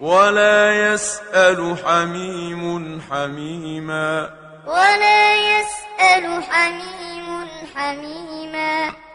وَلَا يَسْأَلُ حَمِيمٌ حَمِيمًا. وَلَا يَسْأَلُ حَمِيمٌ حَمِيمًا.